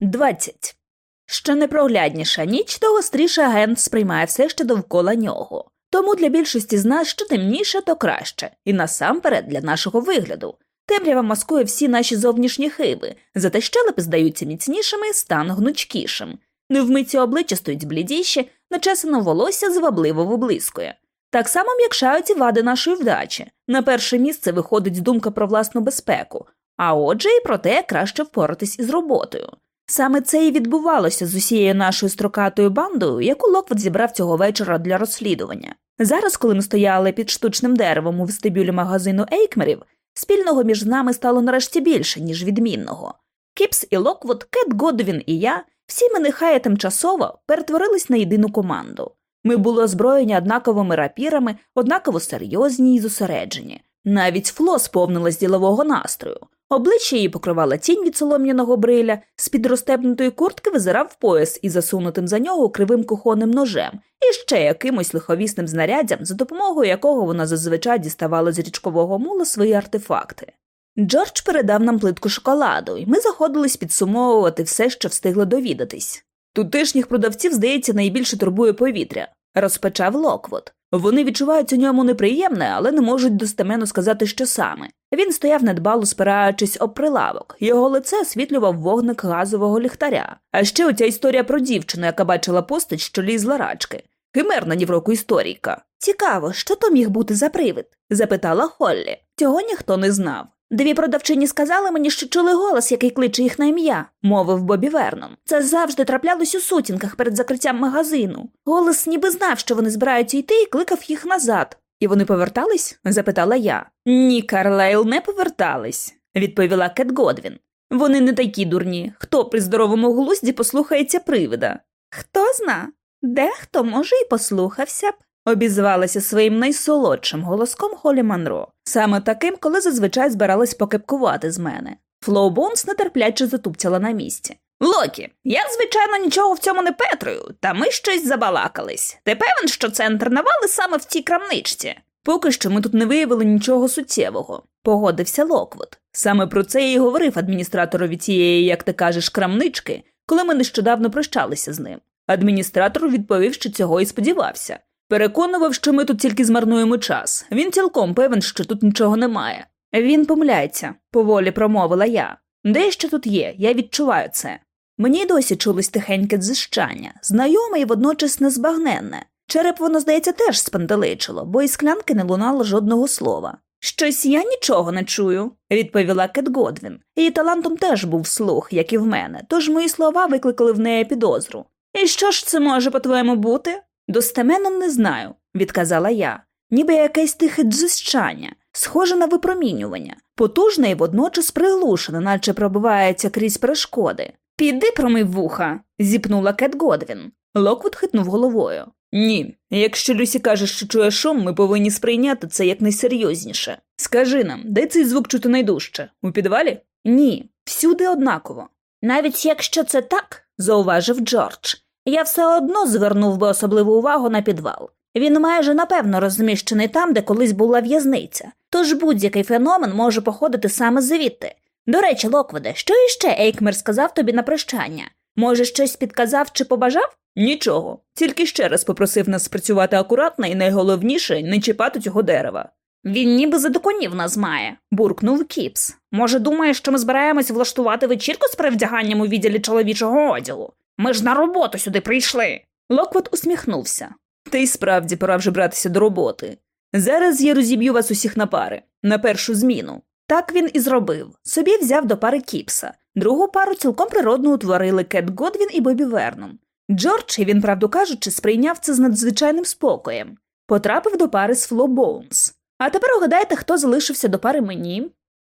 20. Що непроглядніша ніч, то гостріше агент сприймає все, що довкола нього. Тому для більшості з нас що темніше, то краще, і насамперед для нашого вигляду. Темрява маскує всі наші зовнішні хиби, зате щелепи здаються міцнішими, стан гнучкішим. Невмиті обличчя стоять блідіші, начесано волосся звабливо виблискує. Так само м'якшають і вади нашої вдачі. На перше місце виходить думка про власну безпеку, а отже, і про те, краще впоратись із роботою. Саме це і відбувалося з усією нашою строкатою бандою, яку Локвуд зібрав цього вечора для розслідування. Зараз, коли ми стояли під штучним деревом у вестибюлі магазину Ейкмерів, спільного між нами стало нарешті більше, ніж відмінного. Кіпс і Локвуд, Кет Годвін і я, всі ми нехай тимчасово перетворились на єдину команду. Ми були озброєні однаковими рапірами, однаково серйозні й зосереджені. Навіть фло сповнилась ділового настрою. Обличчя її покривала тінь від солом'яного бриля, з під розтепнутої куртки визирав пояс із засунутим за нього кривим кухонним ножем і ще якимось лиховісним знаряддям, за допомогою якого вона зазвичай діставала з річкового мула свої артефакти. Джордж передав нам плитку шоколаду, і ми заходились підсумовувати все, що встигли довідатись. Тутешніх продавців, здається, найбільше турбує повітря, розпочав Локвуд. Вони відчувають у ньому неприємне, але не можуть достеменно сказати, що саме. Він стояв недбало, спираючись об прилавок, його лице освітлював вогник газового ліхтаря. А ще оця історія про дівчину, яка бачила постать, що лізла рачки. Химерна нівроку історійка. Цікаво, що то міг бути за привид? запитала Холлі. Цього ніхто не знав. Дві продавчині сказали мені, що чули голос, який кличе їх на ім'я, мовив Бобі Верном. Це завжди траплялось у сутінках перед закриттям магазину. Голос ніби знав, що вони збираються йти, і кликав їх назад. І вони повертались? запитала я. Ні, Карлайл не повертались, відповіла Кет Годвін. Вони не такі дурні. Хто при здоровому глузді послухається привида? Хто зна? Дехто, може, і послухався б обізвалася своїм найсолодшим голоском Холі Манро, саме таким, коли зазвичай збиралась покепкувати з мене. Фло Боунс нетерпляче затупцяла на місці. Локі, я, звичайно, нічого в цьому не петрую, та ми щось забалакались. Ти певен, що центр навали саме в цій крамничці? Поки що ми тут не виявили нічого суттєвого, погодився Локвуд. Саме про це й говорив адміністраторові цієї, як ти кажеш, крамнички, коли ми нещодавно прощалися з ним. Адміністратор відповів, що цього і сподівався. Переконував, що ми тут тільки змарнуємо час. Він цілком певен, що тут нічого немає. Він помиляється, поволі промовила я. Дещо тут є, я відчуваю це. Мені досі чулось тихеньке дзищання, знайоме і водночас незбагненне. Череп воно, здається, теж спантеличило, бо із склянки не лунало жодного слова. Щось я нічого не чую, відповіла Кет Годвін. Її талантом теж був слух, як і в мене, тож мої слова викликали в неї підозру. І що ж це може, по твоєму, бути? Достеменно не знаю, відказала я, ніби якесь тихе дзижчання, схоже на випромінювання, потужне і водночас приглушене, наче пробивається крізь перешкоди. Піди промий вуха, зіпнула Кет Годвін. Локвуд хитнув головою. Ні, якщо Люсі каже, що чує шум, ми повинні сприйняти це якнайсерйозніше. Скажи нам, де цей звук чути найдужче? У підвалі? Ні, всюди однаково. Навіть якщо це так, зауважив Джордж, я все одно звернув би особливу увагу на підвал. Він майже напевно розміщений там, де колись була в'язниця, тож будь-який феномен може походити саме звідти. До речі, Локводе, що іще Ейкмер сказав тобі на прощання? Може, щось підказав чи побажав? Нічого. Тільки ще раз попросив нас спрацювати акуратно і найголовніше не чіпати цього дерева. Він ніби за доконів нас має, буркнув Кіпс. Може, думає, що ми збираємось влаштувати вечірку з перевдяганням у відділі чоловічого одягу? Ми ж на роботу сюди прийшли. Локвуд усміхнувся. Та й справді пора вже братися до роботи. Зараз я розіб'ю вас усіх на пари, на першу зміну. Так він і зробив. Собі взяв до пари Кіпса. Другу пару цілком природно утворили Кет Годвін і Бобі Верном. Джордж, він, правду кажучи, сприйняв це з надзвичайним спокоєм. Потрапив до пари з Фло Боунс. А тепер угадайте, хто залишився до пари мені.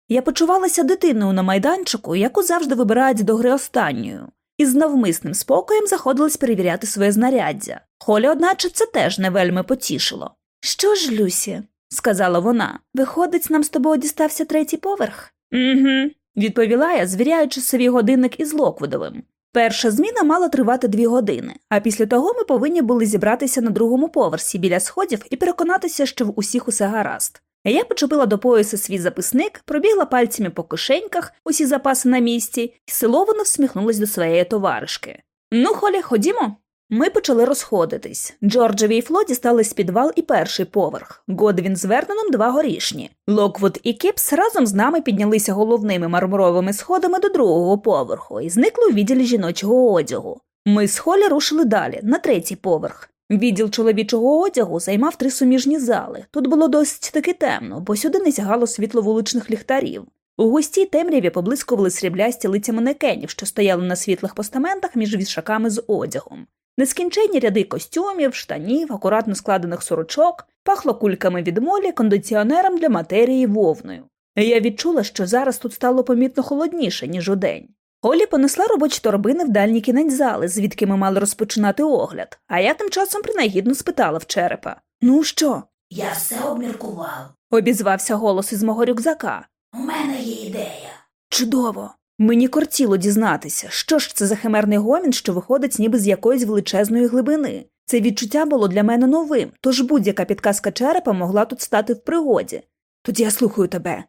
Я почувалася дитиною на майданчику, яку завжди вибирають до гри останньою і з навмисним спокоєм заходилась перевіряти своє знаряддя. Холі, одначе, це теж не вельми потішило. Що ж, Люсі, сказала вона, виходить, нам з тобою дістався третій поверх? «Угу», – відповіла я, звіряючи свій годинник із Локвудовим. Перша зміна мала тривати дві години, а після того ми повинні були зібратися на другому поверсі біля сходів і переконатися, що в усіх усе гаразд. Я почепила до пояса свій записник, пробігла пальцями по кишеньках, усі запаси на місці, і силовано всміхнулась до своєї товаришки. Ну, Холі, ходімо. Ми почали розходитись. Джорджеві і Фло дістались підвал і перший поверх. Годвін з Верноном два горішні. Локвуд і Кіпс разом з нами піднялися головними мармуровими сходами до другого поверху і зникли у відділі жіночого одягу. Ми з Холі рушили далі, на третій поверх. Відділ чоловічого одягу займав три суміжні зали. Тут було досить таки темно, бо сюди не сягало світло вуличних ліхтарів. У густій темряві поблискували сріблясті лиця манекенів, що стояли на світлих постаментах між вішаками з одягом. Нескінченні ряди костюмів, штанів, акуратно складених сорочок, пахло кульками від молі, кондиціонером для матерії вовною. Я відчула, що зараз тут стало помітно холодніше, ніж удень. Олі понесла робочі торбини в дальній кінець зали, звідки ми мали розпочинати огляд, а я тим часом принагідно спитала в черепа Ну що? Я все обміркував. обізвався голос із мого рюкзака. У мене є ідея. Чудово. Мені кортіло дізнатися, що ж це за химерний гомін, що виходить ніби з якоїсь величезної глибини. Це відчуття було для мене новим, тож будь-яка підказка черепа могла тут стати в пригоді. Тоді я слухаю тебе.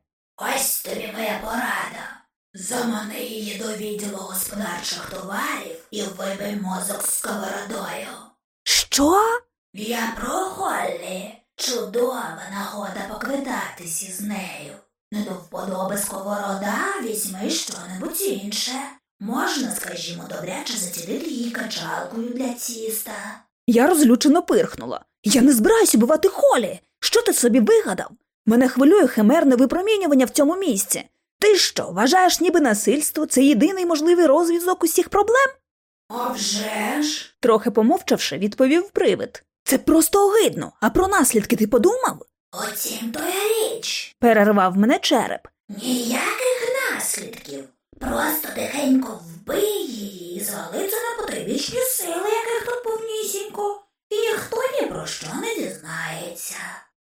Ось тобі моя порада. Замани її до відділу господарчих товарів і вибий мозок з сковородою. Що? Я про Холлі. Чудова нагода поквитатись із нею. Не до вподоби сковорода, візьми що-небудь інше. Можна, скажімо, добряче затілити її качалкою для тіста. Я розлючено пирхнула. Я не збираюсь убивати холі. Що ти собі вигадав? Мене хвилює химерне випромінювання в цьому місці. Ти що, вважаєш, ніби насильство це єдиний можливий розв'язок усіх проблем? «А вже ж!» Трохи помовчавши, відповів привид. Це просто огидно, а про наслідки ти подумав? Отім то я річ. перервав мене череп. Ніяких наслідків. Просто тихенько вбий її і звали це на потрібічні сили, яких тут повнісінько, і ніхто ні про що не дізнається.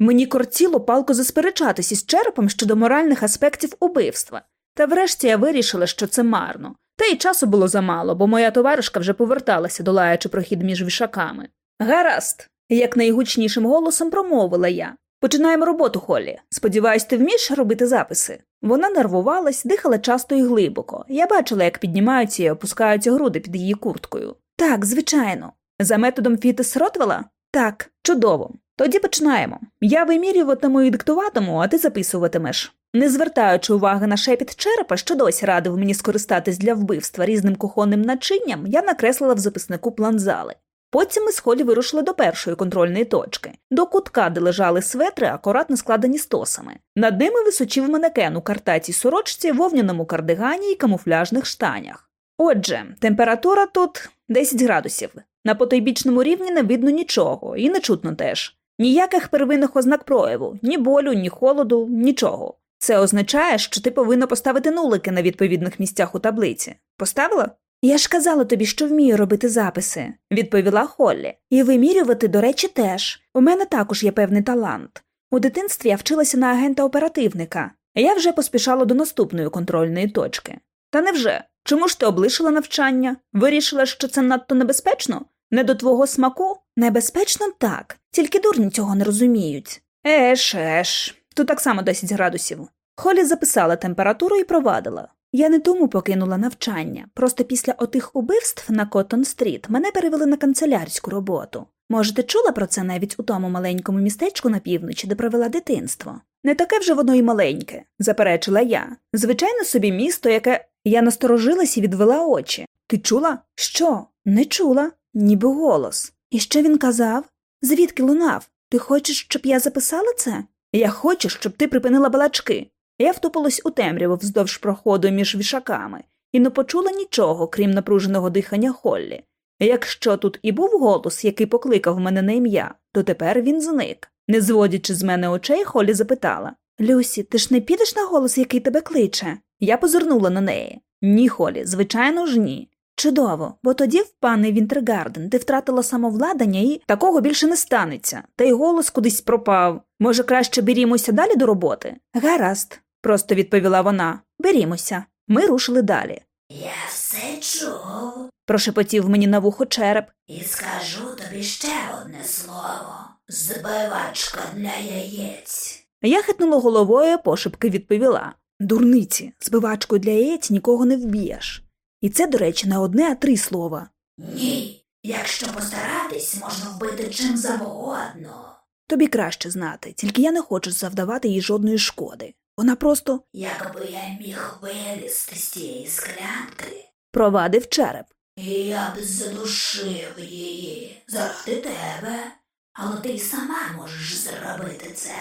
Мені кортіло палко засперечатись із черепом щодо моральних аспектів убивства. Та врешті я вирішила, що це марно. Та й часу було замало, бо моя товаришка вже поверталася, долаючи прохід між вішаками. Гаразд, як найгучнішим голосом промовила я. Починаємо роботу, Холлі. Сподіваюсь, ти вмієш робити записи. Вона нервувалась, дихала часто і глибоко. Я бачила, як піднімаються і опускаються груди під її курткою. Так, звичайно. За методом Фітес Ротвела? Так, чудово. Тоді починаємо. Я вимірюватиму і диктуватиму, а ти записуватимеш. Не звертаючи уваги на шепіт черепа, що досі радив мені скористатись для вбивства різним кухонним начинням, я накреслила в записнику план зали. Потім ми з Холі вирушили до першої контрольної точки, до кутка, де лежали светри, акуратно складені стосами. Над ними височив манекен у картатій сорочці, вовняному кардигані і камуфляжних штанях. Отже, температура тут 10 градусів. На потойбічному рівні не видно нічого, і не чутно теж. Ніяких первинних ознак прояву, ні болю, ні холоду, нічого. Це означає, що ти повинна поставити нулики на відповідних місцях у таблиці. Поставила? Я ж казала тобі, що вмію робити записи, відповіла Холлі. І вимірювати, до речі, теж. У мене також є певний талант. У дитинстві я вчилася на агента оперативника, я вже поспішала до наступної контрольної точки. Та невже? Чому ж ти облишила навчання? Вирішила, що це надто небезпечно? Не до твого смаку? Небезпечно так, тільки дурні цього не розуміють. Еш, еш, тут так само 10 градусів. Холі записала температуру і провадила. Я не тому покинула навчання, просто після отих убивств на Коттон стріт мене перевели на канцелярську роботу. Може, ти чула про це навіть у тому маленькому містечку на півночі, де провела дитинство? Не таке вже воно й маленьке, заперечила я. Звичайно собі місто, яке я насторожилась і відвела очі. Ти чула? Що? Не чула, ніби голос. І що він казав? Звідки лунав? Ти хочеш, щоб я записала це? Я хочу, щоб ти припинила балачки. Я втупилась у темряву вздовж проходу між вішаками і не почула нічого, крім напруженого дихання Холлі. Якщо тут і був голос, який покликав мене на ім'я, то тепер він зник. Не зводячи з мене очей, Холлі запитала Люсі, ти ж не підеш на голос, який тебе кличе? Я позирнула на неї. Ні, Холі, звичайно ж ні. Чудово, бо тоді, в пане Вінтергарден, ти втратила самовладання і такого більше не станеться, та й голос кудись пропав. Може, краще берімося далі до роботи? Гаразд, просто відповіла вона. Берімося. Ми рушили далі. Я все чув Прошепотів мені на вухо череп. і скажу тобі ще одне слово. Збивачка для яєць. Я хитнула головою, пошепки відповіла Дурниці, збивачкою для яєць нікого не вб'єш. І це, до речі, не одне, а три слова. Ні. Якщо постаратись, можна вбити чим завгодно. Тобі краще знати, тільки я не хочу завдавати їй жодної шкоди. Вона просто Якби я міг вилізти з тієї склянки, провадив череп. я б задушив її заради тебе. Але ти й сама можеш зробити це.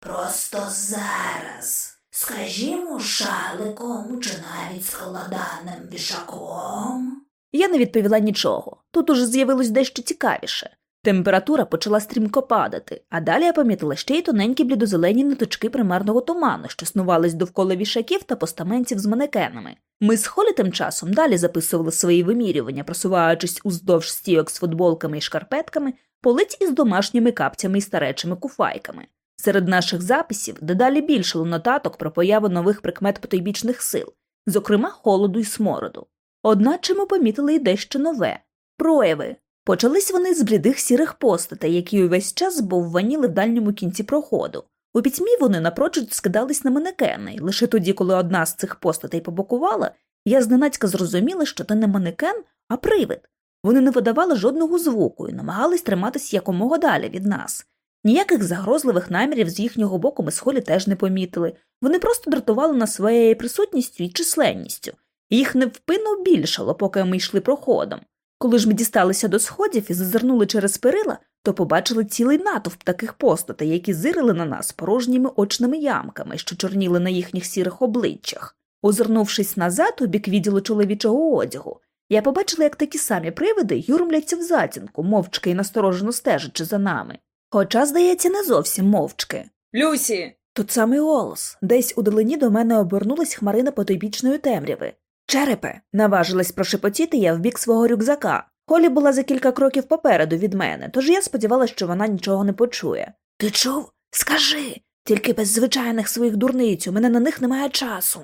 Просто зараз. Скажімо, шаликом чи навіть складаним вішаком. Я не відповіла нічого. Тут уже з'явилось дещо цікавіше. Температура почала стрімко падати, а далі я помітила ще й тоненькі блідозелені ниточки примарного туману, що снувались довкола вішаків та постаментів з манекенами. Ми з Холі тим часом далі записували свої вимірювання, просуваючись уздовж стійок з футболками і шкарпетками, полиць із домашніми капцями і старечими куфайками. Серед наших записів дедалі більшало нотаток про появу нових прикмет потойбічних сил, зокрема холоду і смороду. Одначе ми помітили й дещо нове прояви. Почались вони з блідих сірих постатей, які увесь час бовваніли в дальньому кінці проходу. У пітьмі вони напрочуд скидались на манекени, лише тоді, коли одна з цих постатей побокувала, я зненацька зрозуміла, що це не манекен, а привид. Вони не видавали жодного звуку і намагались триматись якомога далі від нас. Ніяких загрозливих намірів з їхнього боку ми з Холі теж не помітили. Вони просто дратували нас своєю присутністю і численністю. Їх невпинно більшало, поки ми йшли проходом. Коли ж ми дісталися до сходів і зазирнули через перила, то побачили цілий натовп таких постатей, які зирили на нас порожніми очними ямками, що чорніли на їхніх сірих обличчях. Озирнувшись назад у бік відділу чоловічого одягу, я побачила, як такі самі привиди юрмляться в затінку, мовчки і насторожено стежачи за нами. Хоча, здається, не зовсім мовчки. Люсі. Тут самий голос. Десь у долині до мене обернулась хмарина потойбічної темряви. Черепе, наважилась прошепотіти я в бік свого рюкзака. Холі була за кілька кроків попереду від мене, тож я сподівалася, що вона нічого не почує. Ти чув? Скажи, тільки без звичайних своїх дурниць, у мене на них немає часу.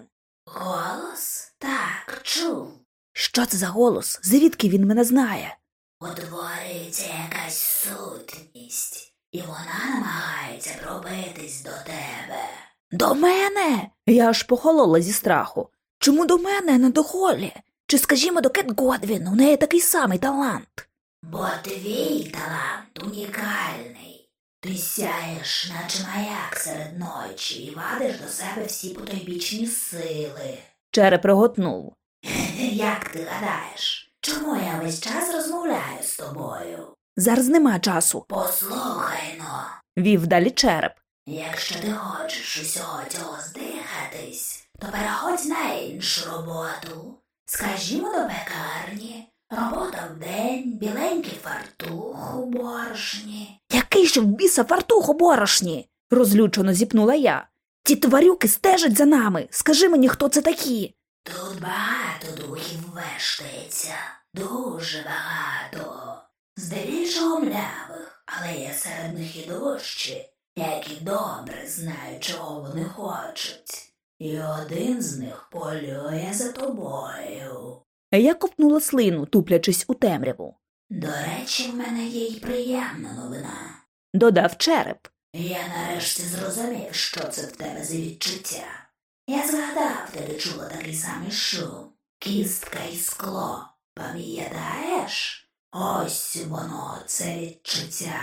Голос? Так, чув. Що це за голос? Звідки він мене знає? Утворюється якась сутність, і вона намагається пробитись до тебе. До мене? Я аж похолола зі страху. Чому до мене, а не до Холі? Чи, скажімо, до Кет Годвін, у неї такий самий талант. Бо твій талант унікальний. Ти сяєш, наче маяк серед ночі, і вадиш до себе всі потойбічні сили. Череп реготнув. Як ти гадаєш, чому я весь час розмовляю з тобою? Зараз нема часу, Послухай но, вів далі череп. якщо ти хочеш усього цього здихатись, то переходь на іншу роботу. Скажімо до пекарні, робота вдень, біленький фартух у борошні. Який ще в біса фартух у борошні? розлючено зіпнула я. Ті тварюки стежать за нами. Скажи мені, хто це такі. Тут багато духів вештається, дуже багато. Здебільшого млявих, але є серед них і дужчі, які добре знають, чого вони хочуть. І один з них полює за тобою. Я ковтнула слину, туплячись у темряву. До речі, в мене є й приємна новина. Додав череп. Я нарешті зрозумів, що це в тебе за відчуття. Я згадав, ти чула такий самий шум, кістка і скло. Пам'ятаєш? Ось воно, це відчуття.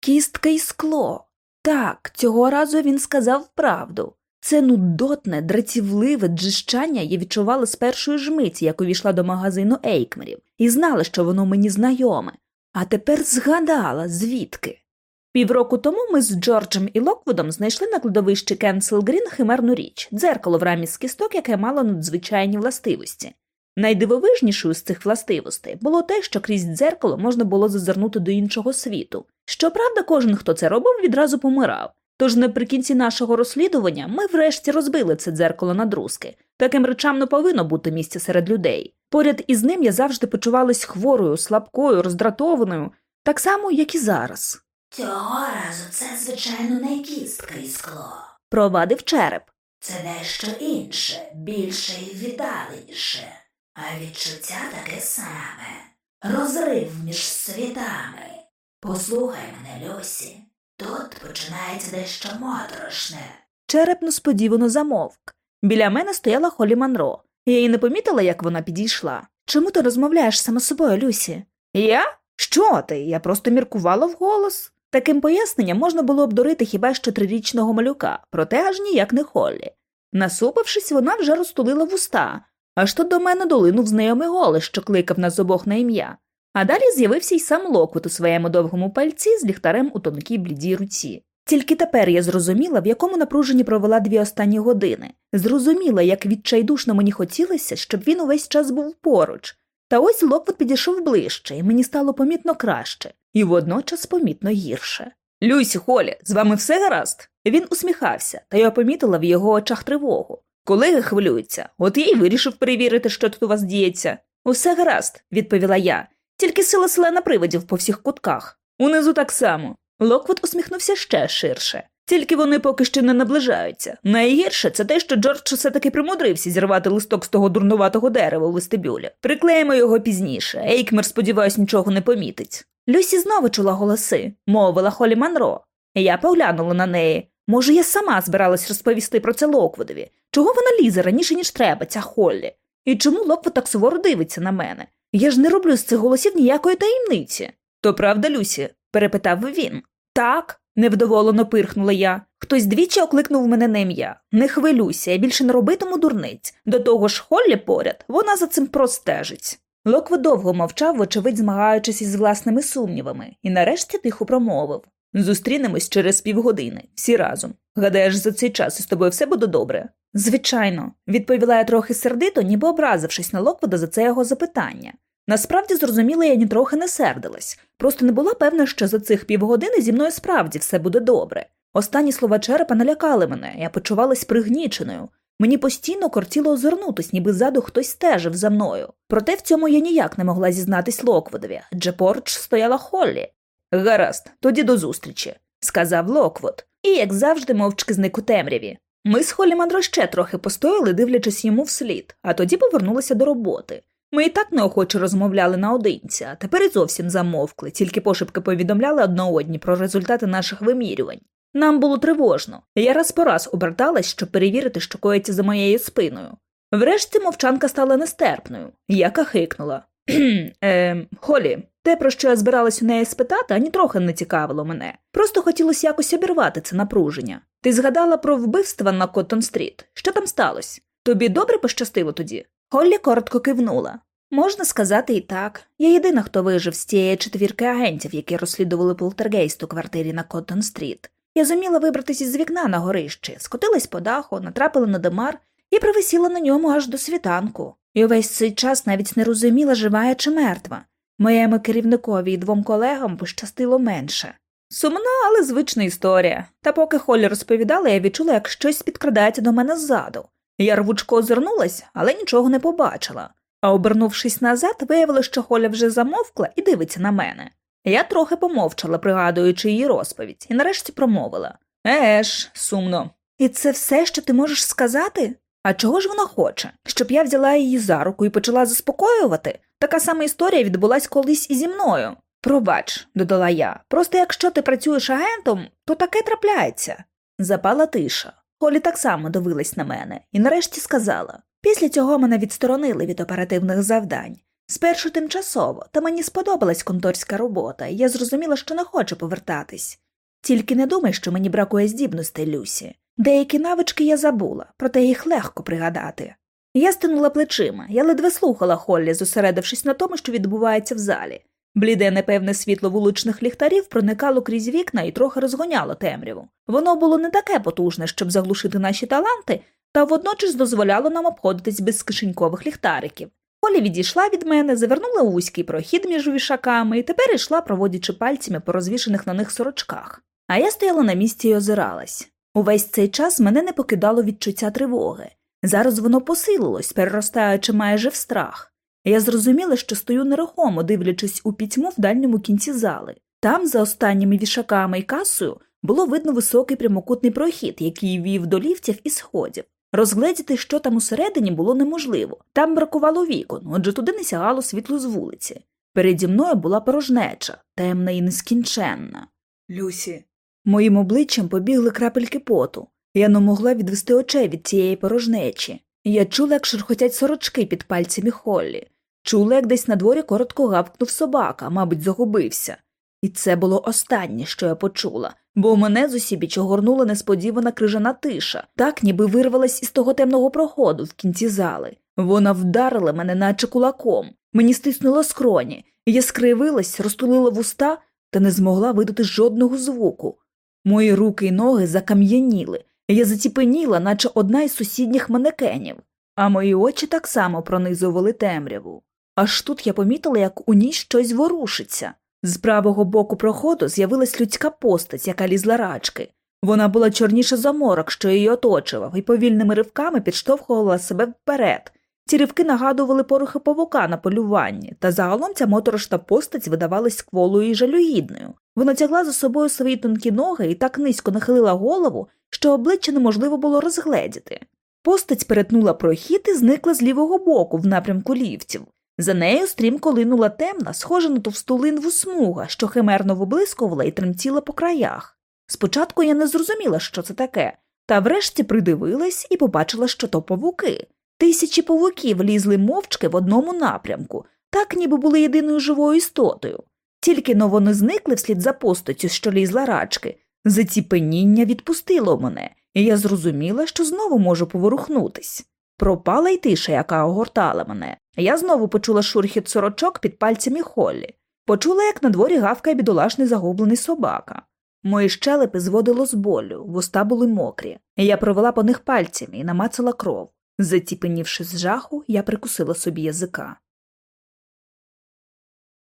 Кістка і скло. Так, цього разу він сказав правду. Це нудотне, дратівливе джищання я відчувала з першої ж миті, як увійшла до магазину Ейкмерів, і знала, що воно мені знайоме, а тепер згадала, звідки. Півроку тому ми з Джорджем і Локвудом знайшли на кладовищі Кенсел Грін химерну річ дзеркало в рамі з кісток, яке мало надзвичайні властивості. Найдивовижнішою з цих властивостей було те, що крізь дзеркало можна було зазирнути до іншого світу. Щоправда, кожен, хто це робив, відразу помирав. Тож наприкінці нашого розслідування ми врешті розбили це дзеркало на друзки. Таким речам не повинно бути місця серед людей. Поряд із ним я завжди почувалась хворою, слабкою, роздратованою, так само, як і зараз. Цього разу це, звичайно, не кістка і скло. Провадив череп. Це дещо інше, більше і віддаленіше, а відчуття таке саме. Розрив між світами. Послухай мене, Люсі. Тут починається дещо моторошне. Череп несподівано замовк. Біля мене стояла Холі Манро. Я її не помітила, як вона підійшла. Чому ти розмовляєш саме з собою, Люсі? Я? Що ти? Я просто міркувала вголос. Таким поясненням можна було обдурити хіба що трирічного малюка, проте аж ніяк не Холлі. Насупившись, вона вже розтулила вуста, аж тут до мене долинув знайомий голос, що кликав нас обох на ім'я. А далі з'явився й сам Локвот у своєму довгому пальці з ліхтарем у тонкій блідій руці. Тільки тепер я зрозуміла, в якому напруженні провела дві останні години, зрозуміла, як відчайдушно мені хотілося, щоб він увесь час був поруч. Та ось Локвуд підійшов ближче, і мені стало помітно краще, і водночас помітно гірше. Люсі, Холі, з вами все гаразд? Він усміхався, та я помітила в його очах тривогу. Колеги хвилюються, от я й вирішив перевірити, що тут у вас діється. Усе гаразд, відповіла я, тільки сила селена привидів по всіх кутках. Унизу так само. Локвуд усміхнувся ще ширше. Тільки вони поки що не наближаються. Найгірше це те, що Джордж все таки примудрився зірвати листок з того дурнуватого дерева у вестибюлі. Приклеїмо його пізніше. Ейкмер, сподіваюсь, нічого не помітить. Люсі знову чула голоси, мовила Холі Манро. Я поглянула на неї. Може, я сама збиралась розповісти про це Локвудові. Чого вона лізе раніше, ніж треба, ця Холі? І чому Локвуд так суворо дивиться на мене? Я ж не роблю з цих голосів ніякої таємниці. То правда, Люсі? перепитав він. Так, невдоволено пирхнула я. Хтось двічі окликнув мене на ім'я. Не хвилюйся, я більше не робитиму дурниць. До того ж, Холлі поряд, вона за цим простежить. Локвуд довго мовчав, вочевидь, змагаючись із власними сумнівами, і нарешті тихо промовив Зустрінемось через півгодини, всі разом. Гадаєш, за цей час із тобою все буде добре? Звичайно, відповіла я трохи сердито, ніби образившись на Локвуда за це його запитання. Насправді зрозуміла, я нітрохи не сердилась, просто не була певна, що за цих півгодини зі мною справді все буде добре. Останні слова черепа налякали мене, я почувалась пригніченою. Мені постійно кортіло озирнутись, ніби ззаду хтось стежив за мною. Проте в цьому я ніяк не могла зізнатись Локвудові, адже поруч стояла Холлі. Гаразд, тоді до зустрічі, сказав Локвуд, і, як завжди, мовчки зник у темряві. Ми з Холлі Манро ще трохи постояли, дивлячись йому вслід, а тоді повернулися до роботи. Ми і так неохоче розмовляли наодинці, а тепер і зовсім замовкли, тільки пошепки повідомляли одна одній про результати наших вимірювань. Нам було тривожно, я раз по раз оберталась, щоб перевірити, що коїться за моєю спиною. Врешті мовчанка стала нестерпною. Я кахикнула. е, Холі, те, про що я збиралась у неї спитати, ані трохи не цікавило мене. Просто хотілося якось обірвати це напруження. Ти згадала про вбивства на Коттон Стріт. Що там сталося? Тобі добре пощастило тоді? Холлі коротко кивнула. Можна сказати і так. Я єдина, хто вижив з тієї четвірки агентів, які розслідували полтергейст у квартирі на Коттон Стріт. Я зуміла вибратися із вікна на горищі, скотилась по даху, натрапила на димар і провисіла на ньому аж до світанку. І увесь цей час навіть не розуміла, жива я чи мертва. Моєму керівникові і двом колегам пощастило менше. Сумна, але звична історія. Та поки Холлі розповідала, я відчула, як щось підкрадається до мене ззаду. Я рвучко озирнулась, але нічого не побачила. А обернувшись назад, виявила, що Холя вже замовкла і дивиться на мене. Я трохи помовчала, пригадуючи її розповідь, і нарешті промовила Еш, сумно. І це все, що ти можеш сказати? А чого ж вона хоче? Щоб я взяла її за руку і почала заспокоювати? Така сама історія відбулась колись і зі мною. Пробач, додала я, просто якщо ти працюєш агентом, то таке трапляється. Запала тиша. Холі так само дивилась на мене і нарешті сказала після цього мене відсторонили від оперативних завдань. Спершу тимчасово, та мені сподобалась конторська робота, і я зрозуміла, що не хочу повертатись. Тільки не думай, що мені бракує здібностей Люсі. Деякі навички я забула, проте їх легко пригадати. Я стинула плечима, я ледве слухала Холлі, зосередившись на тому, що відбувається в залі. Бліде непевне світло вуличних ліхтарів проникало крізь вікна і трохи розгоняло темряву. Воно було не таке потужне, щоб заглушити наші таланти, та водночас дозволяло нам обходитись без кишенькових ліхтариків. Холі відійшла від мене, завернула вузький прохід між вішаками і тепер йшла, проводячи пальцями по розвішених на них сорочках. А я стояла на місці і озиралась. Увесь цей час мене не покидало відчуття тривоги. Зараз воно посилилось, переростаючи майже в страх. Я зрозуміла, що стою нерухомо, дивлячись у пітьму в дальньому кінці зали. Там, за останніми вішаками і касою, було видно високий прямокутний прохід, який вів до ліфтів і сходів. Розгледіти, що там усередині, було неможливо. Там бракувало вікон, отже туди не сягало світло з вулиці. Переді мною була порожнеча, темна і нескінченна. Люсі, Моїм обличчям побігли крапельки поту. Я не могла відвести очей від цієї порожнечі. Я чула, як шурхотять сорочки під пальцями Холлі, чула, як десь на дворі коротко гавкнув собака, мабуть, загубився. І це було останнє, що я почула, бо мене з усібіч огорнула несподівана крижана тиша, так ніби вирвалась із того темного проходу в кінці зали. Вона вдарила мене, наче кулаком, мені стиснуло скроні, я скривилась, розтулила вуста та не змогла видати жодного звуку. Мої руки й ноги закам'яніли, я заціпеніла, наче одна із сусідніх манекенів, а мої очі так само пронизували темряву. Аж тут я помітила, як у ній щось ворушиться. З правого боку проходу з'явилась людська постать, яка лізла рачки. Вона була чорніша за морок, що її оточував, і повільними ривками підштовхувала себе вперед. Ці ривки нагадували порухи павука на полюванні, та загалом ця моторошна постать видавалась кволою і жалюгідною. Вона тягла за собою свої тонкі ноги і так низько нахилила голову, що обличчя неможливо було розгледіти. Постать перетнула прохід і зникла з лівого боку в напрямку ліфтів. За нею стрімко линула темна, схожа на товсту линву смуга, що химерно виблискувала і тремтіла по краях. Спочатку я не зрозуміла, що це таке, та врешті придивилась і побачила, що то павуки. Тисячі павуків лізли мовчки в одному напрямку, так ніби були єдиною живою істотою. Тільки но вони зникли вслід за постаттю, що лізла рачки. Заціпеніння відпустило мене, і я зрозуміла, що знову можу поворухнутись. Пропала й тиша, яка огортала мене. Я знову почула шурхіт сорочок під пальцями Холлі. Почула, як на дворі гавкає бідолашний загублений собака. Мої щелепи зводило з болю, вуста були мокрі. Я провела по них пальцями і намацала кров. Заціпенівши з жаху, я прикусила собі язика.